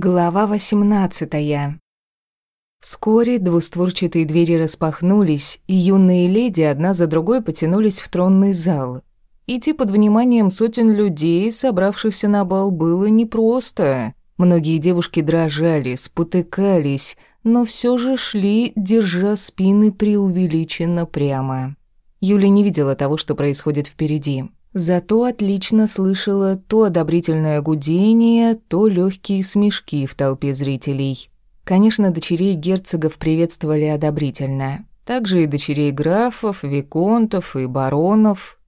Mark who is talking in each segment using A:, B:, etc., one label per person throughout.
A: Глава восемнадцатая. Вскоре двустворчатые двери распахнулись, и юные леди одна за другой потянулись в тронный зал. Идти под вниманием сотен людей, собравшихся на бал, было непросто. Многие девушки дрожали, спотыкались, но все же шли, держа спины преувеличенно прямо. Юля не видела того, что происходит впереди. Зато отлично слышала то одобрительное гудение, то легкие смешки в толпе зрителей. Конечно, дочерей герцогов приветствовали одобрительно. Также и дочерей графов, виконтов и баронов.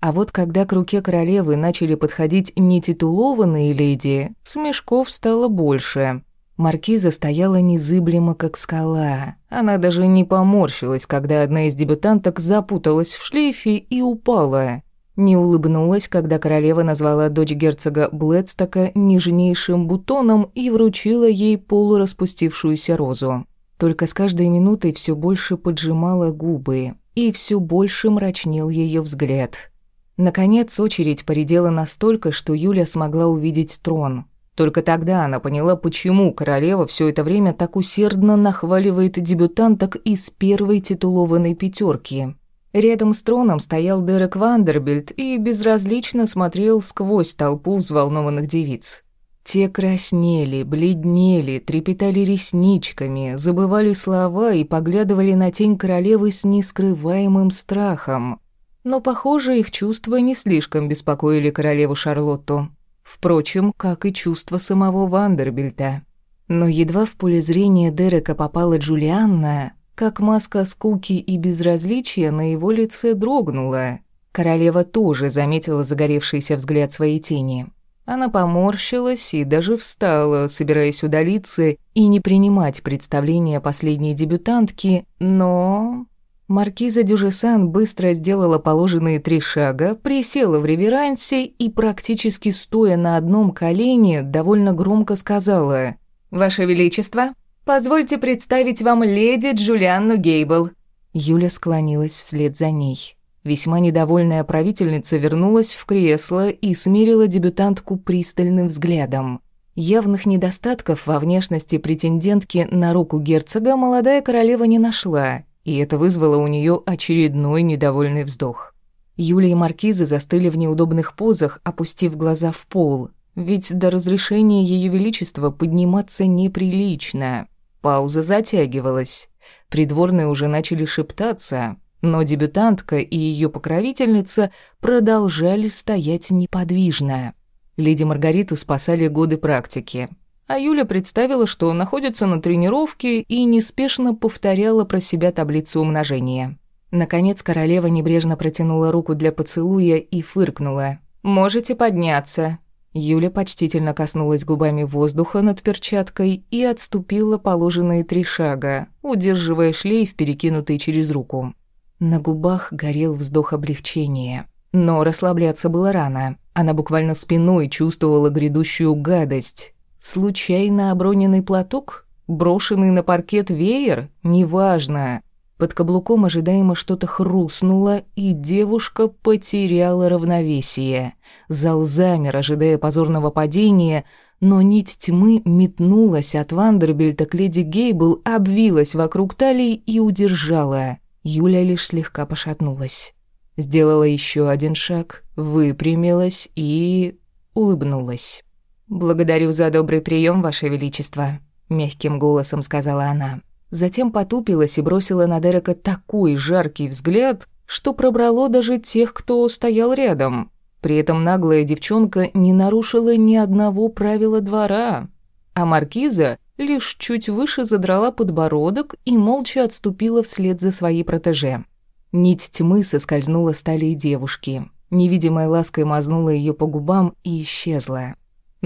A: А вот когда к руке королевы начали подходить нетитулованные леди, смешков стало больше. Маркиза стояла незыблемо, как скала. Она даже не поморщилась, когда одна из дебютанток запуталась в шлейфе и упала. Не улыбнулась, когда королева назвала дочь герцога Блэдстока нежнейшим бутоном и вручила ей полураспустившуюся розу. Только с каждой минутой все больше поджимала губы, и все больше мрачнел ее взгляд. Наконец очередь поредела настолько, что Юля смогла увидеть трон. Только тогда она поняла, почему королева все это время так усердно нахваливает дебютанток из первой титулованной пятерки. Рядом с троном стоял Дерек Вандербильд и безразлично смотрел сквозь толпу взволнованных девиц. Те краснели, бледнели, трепетали ресничками, забывали слова и поглядывали на тень королевы с нескрываемым страхом. Но, похоже, их чувства не слишком беспокоили королеву Шарлотту. Впрочем, как и чувства самого Вандербильта. Но едва в поле зрения Дерека попала Джулианна, как маска скуки и безразличия на его лице дрогнула. Королева тоже заметила загоревшийся взгляд своей тени. Она поморщилась и даже встала, собираясь удалиться и не принимать представления последней дебютантки, но... Маркиза Дюжесан быстро сделала положенные три шага, присела в реверансе и, практически стоя на одном колене, довольно громко сказала «Ваше Величество, Позвольте представить вам леди Джулианну Гейбл». Юля склонилась вслед за ней. Весьма недовольная правительница вернулась в кресло и смирила дебютантку пристальным взглядом. Явных недостатков во внешности претендентки на руку герцога молодая королева не нашла, и это вызвало у нее очередной недовольный вздох. Юля и маркиза застыли в неудобных позах, опустив глаза в пол, ведь до разрешения Ее Величества подниматься неприлично. Пауза затягивалась. Придворные уже начали шептаться, но дебютантка и ее покровительница продолжали стоять неподвижно. Леди Маргариту спасали годы практики. А Юля представила, что находится на тренировке и неспешно повторяла про себя таблицу умножения. Наконец королева небрежно протянула руку для поцелуя и фыркнула. «Можете подняться». Юля почтительно коснулась губами воздуха над перчаткой и отступила положенные три шага, удерживая шлейф, перекинутый через руку. На губах горел вздох облегчения. Но расслабляться было рано. Она буквально спиной чувствовала грядущую гадость. Случайно оброненный платок? Брошенный на паркет веер? Неважно. Под каблуком ожидаемо что-то хрустнуло, и девушка потеряла равновесие. Зал замер, ожидая позорного падения, но нить тьмы метнулась от Вандербильта к леди Гейбл, обвилась вокруг талии и удержала. Юля лишь слегка пошатнулась. Сделала еще один шаг, выпрямилась и... улыбнулась. «Благодарю за добрый прием, Ваше Величество», — мягким голосом сказала она. Затем потупилась и бросила на Дерека такой жаркий взгляд, что пробрало даже тех, кто стоял рядом. При этом наглая девчонка не нарушила ни одного правила двора. А маркиза лишь чуть выше задрала подбородок и молча отступила вслед за своей протеже. Нить тьмы соскользнула с талии девушки. Невидимая лаской мазнула ее по губам и исчезла.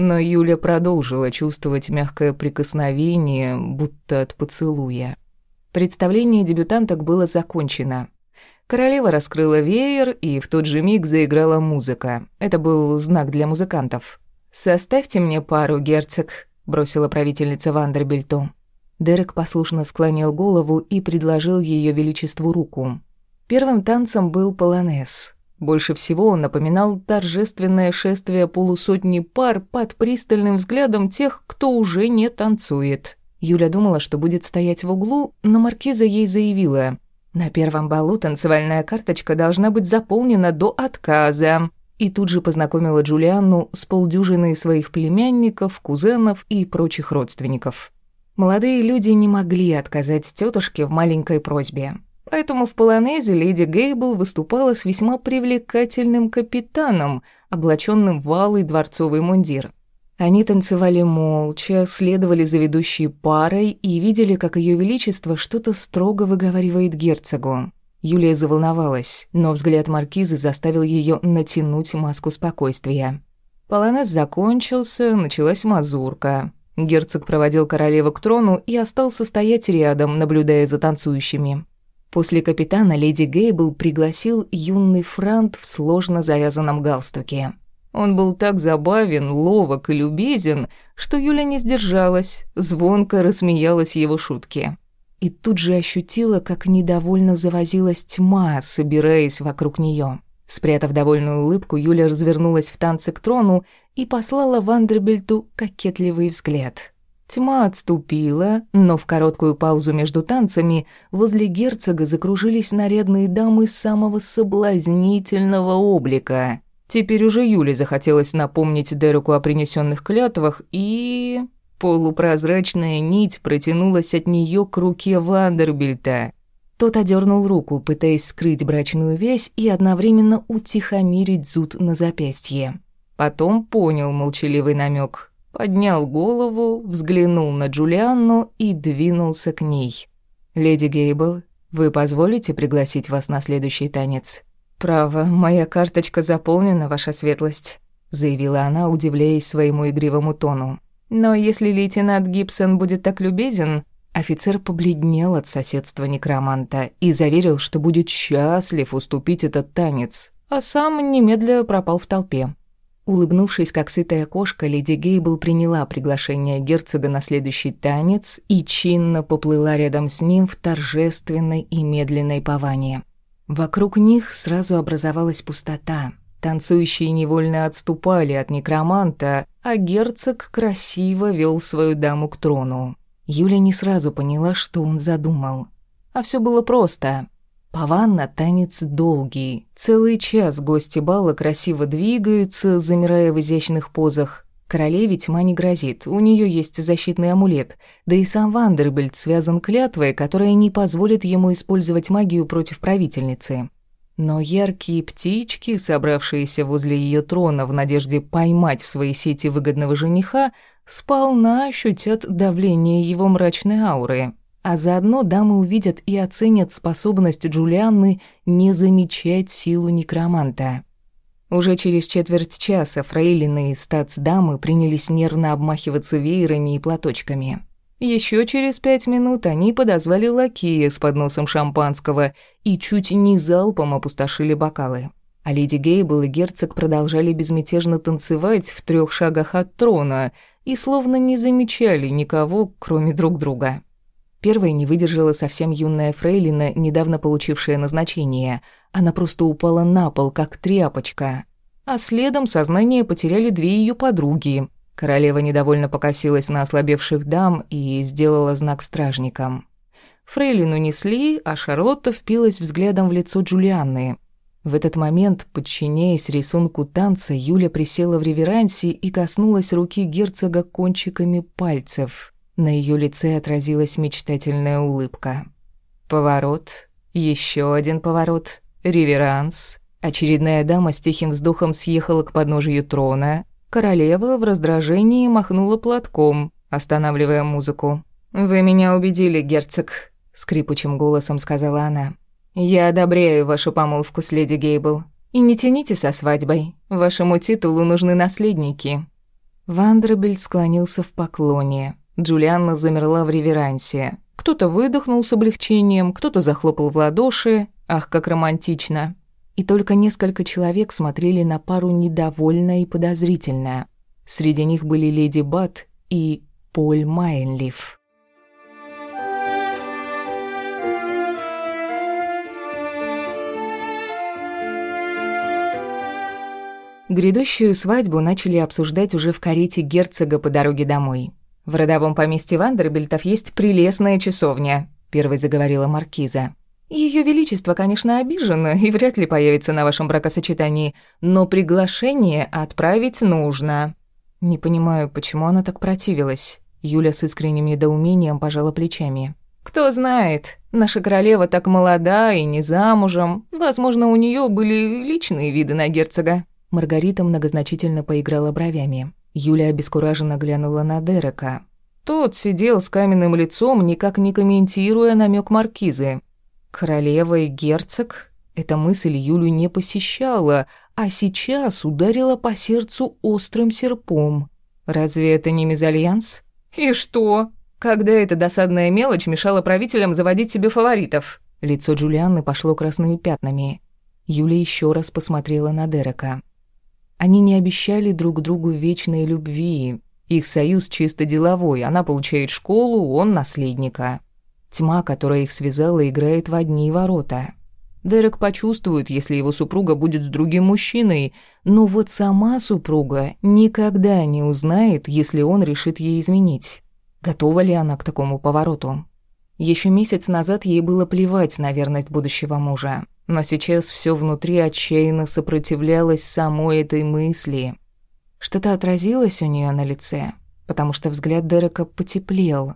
A: Но Юля продолжила чувствовать мягкое прикосновение, будто от поцелуя. Представление дебютанток было закончено. Королева раскрыла веер, и в тот же миг заиграла музыка. Это был знак для музыкантов. «Составьте мне пару, герцог», — бросила правительница Вандербильту. Дерек послушно склонил голову и предложил ее величеству руку. Первым танцем был полонез. Больше всего он напоминал торжественное шествие полусотни пар под пристальным взглядом тех, кто уже не танцует. Юля думала, что будет стоять в углу, но маркиза ей заявила. «На первом балу танцевальная карточка должна быть заполнена до отказа». И тут же познакомила Джулианну с полдюжиной своих племянников, кузенов и прочих родственников. Молодые люди не могли отказать тетушке в маленькой просьбе. Поэтому в полонезе леди Гейбл выступала с весьма привлекательным капитаном, облаченным в алый дворцовый мундир. Они танцевали молча, следовали за ведущей парой и видели, как Ее Величество что-то строго выговаривает герцогу. Юлия заволновалась, но взгляд маркизы заставил ее натянуть маску спокойствия. Полонез закончился, началась мазурка. Герцог проводил королеву к трону и остался стоять рядом, наблюдая за танцующими. После капитана леди Гейбл пригласил юный франт в сложно завязанном галстуке. Он был так забавен, ловок и любезен, что Юля не сдержалась, звонко рассмеялась его шутке. И тут же ощутила, как недовольно завозилась тьма, собираясь вокруг нее. Спрятав довольную улыбку, Юля развернулась в танце к трону и послала Вандербельту кокетливый взгляд. Тьма отступила, но в короткую паузу между танцами возле герцога закружились нарядные дамы самого соблазнительного облика. Теперь уже Юле захотелось напомнить Дереку о принесенных клятвах, и... Полупрозрачная нить протянулась от нее к руке Вандербильта. Тот одернул руку, пытаясь скрыть брачную вязь и одновременно утихомирить зуд на запястье. Потом понял молчаливый намек, поднял голову, взглянул на Джулианну и двинулся к ней. «Леди Гейбл, вы позволите пригласить вас на следующий танец?» «Право, моя карточка заполнена, ваша светлость», — заявила она, удивляясь своему игривому тону. «Но если лейтенант Гибсон будет так любезен...» Офицер побледнел от соседства некроманта и заверил, что будет счастлив уступить этот танец, а сам немедля пропал в толпе. Улыбнувшись, как сытая кошка, леди Гейбл приняла приглашение герцога на следующий танец и чинно поплыла рядом с ним в торжественной и медленной паване. Вокруг них сразу образовалась пустота. Танцующие невольно отступали от некроманта, а герцог красиво вел свою даму к трону. Юля не сразу поняла, что он задумал. А все было просто. Паванна танец долгий. Целый час гости бала красиво двигаются, замирая в изящных позах. Королеве тьма не грозит, у нее есть защитный амулет. Да и сам Вандербильд связан клятвой, которая не позволит ему использовать магию против правительницы. Но яркие птички, собравшиеся возле ее трона в надежде поймать в свои сети выгодного жениха, сполна ощутят давление его мрачной ауры. А заодно дамы увидят и оценят способность Джулианны не замечать силу некроманта. Уже через четверть часа фрейлины и стацдамы принялись нервно обмахиваться веерами и платочками. Еще через пять минут они подозвали лакея с подносом шампанского и чуть не залпом опустошили бокалы. А леди Гейбл и герцог продолжали безмятежно танцевать в трех шагах от трона и словно не замечали никого, кроме друг друга. Первой не выдержала совсем юная фрейлина, недавно получившая назначение. Она просто упала на пол, как тряпочка. А следом сознание потеряли две ее подруги. Королева недовольно покосилась на ослабевших дам и сделала знак стражникам. Фрейлину несли, а Шарлотта впилась взглядом в лицо Джулианны. В этот момент, подчиняясь рисунку танца, Юля присела в реверансе и коснулась руки герцога кончиками пальцев. На ее лице отразилась мечтательная улыбка. Поворот, еще один поворот, реверанс. Очередная дама с тихим вздохом съехала к подножию трона. Королева в раздражении махнула платком, останавливая музыку. «Вы меня убедили, герцог», — скрипучим голосом сказала она. «Я одобряю вашу помолвку с леди Гейбл. И не тяните со свадьбой. Вашему титулу нужны наследники». Вандербильд склонился в поклоне. Джулианна замерла в реверансе. Кто-то выдохнул с облегчением, кто-то захлопал в ладоши. Ах, как романтично. И только несколько человек смотрели на пару недовольно и подозрительно. Среди них были леди Бат и Поль Майнлиф. Грядущую свадьбу начали обсуждать уже в карете герцога по дороге домой. «В родовом поместье Вандербильтов есть прелестная часовня», — первой заговорила Маркиза. Ее Величество, конечно, обижено и вряд ли появится на вашем бракосочетании, но приглашение отправить нужно». Не понимаю, почему она так противилась. Юля с искренним недоумением пожала плечами. «Кто знает, наша королева так молода и не замужем. Возможно, у нее были личные виды на герцога. Маргарита многозначительно поиграла бровями. Юля обескураженно глянула на Дерека. Тот сидел с каменным лицом, никак не комментируя намек маркизы. Королева и герцог? Эта мысль Юлю не посещала, а сейчас ударила по сердцу острым серпом. Разве это не мезальянс? И что? Когда эта досадная мелочь мешала правителям заводить себе фаворитов? Лицо Джулианны пошло красными пятнами. Юля еще раз посмотрела на Дерека. Они не обещали друг другу вечной любви. Их союз чисто деловой. Она получает школу, он наследника. Тьма, которая их связала, играет в одни ворота. Дерек почувствует, если его супруга будет с другим мужчиной, но вот сама супруга никогда не узнает, если он решит ей изменить. Готова ли она к такому повороту? Еще месяц назад ей было плевать на верность будущего мужа. Но сейчас все внутри отчаянно сопротивлялось самой этой мысли. Что-то отразилось у нее на лице, потому что взгляд Дерека потеплел.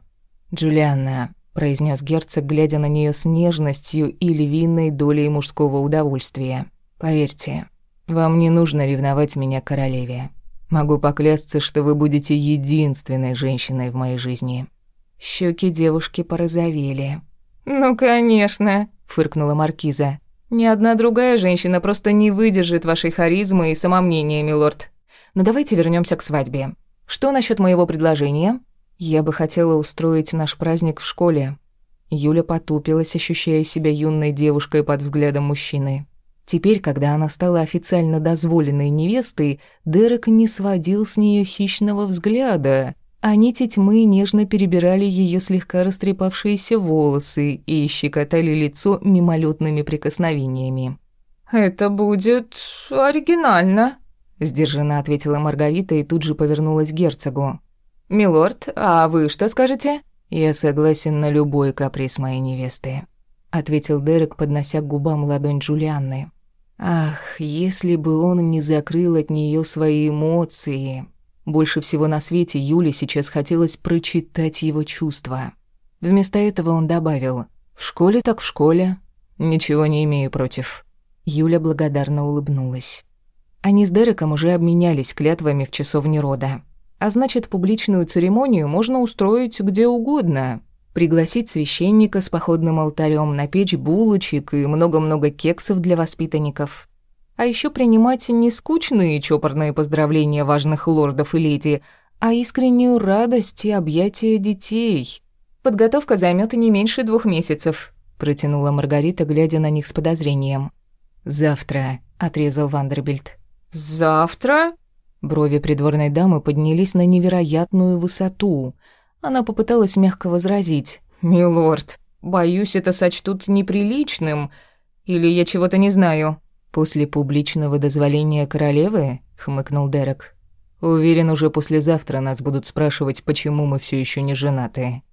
A: «Джулианна», — произнес герцог, глядя на нее с нежностью и львиной долей мужского удовольствия. «Поверьте, вам не нужно ревновать меня королеве. Могу поклясться, что вы будете единственной женщиной в моей жизни». Щеки девушки порозовели. «Ну, конечно», — фыркнула маркиза. Ни одна другая женщина просто не выдержит вашей харизмы и самомнения, милорд. Но давайте вернемся к свадьбе. Что насчет моего предложения? Я бы хотела устроить наш праздник в школе. Юля потупилась, ощущая себя юной девушкой под взглядом мужчины. Теперь, когда она стала официально дозволенной невестой, Дерек не сводил с нее хищного взгляда, а нити тьмы нежно перебирали ее слегка растрепавшиеся волосы и щекотали лицо мимолетными прикосновениями. «Это будет оригинально», — сдержанно ответила Маргарита и тут же повернулась к герцогу. «Милорд, а вы что скажете?» «Я согласен на любой каприз моей невесты», — ответил Дерек, поднося к губам ладонь Джулианны. «Ах, если бы он не закрыл от нее свои эмоции, больше всего на свете Юле сейчас хотелось прочитать его чувства. Вместо этого он добавил «В школе так в школе. Ничего не имею против». Юля благодарно улыбнулась. Они с Дереком уже обменялись клятвами в часовне рода. А значит, публичную церемонию можно устроить где угодно. Пригласить священника с походным алтарем, напечь булочек и много-много кексов для воспитанников а еще принимать не скучные чопорные поздравления важных лордов и леди, а искреннюю радость и объятия детей. Подготовка займет не меньше двух месяцев, протянула Маргарита, глядя на них с подозрением. Завтра, отрезал Вандербильд. Завтра? Брови придворной дамы поднялись на невероятную высоту. Она попыталась мягко возразить: "Милорд, боюсь, это сочтут неприличным, или я чего-то не знаю". «После публичного дозволения королевы?» — хмыкнул Дерек. «Уверен, уже послезавтра нас будут спрашивать, почему мы все еще не женаты».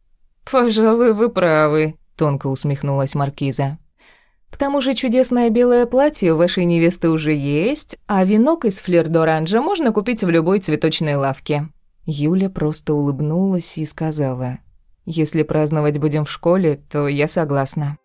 A: «Пожалуй, вы правы», — тонко усмехнулась Маркиза. «К тому же чудесное белое платье у вашей невесты уже есть, а венок из флер-д'оранжа можно купить в любой цветочной лавке». Юля просто улыбнулась и сказала, «Если праздновать будем в школе, то я согласна».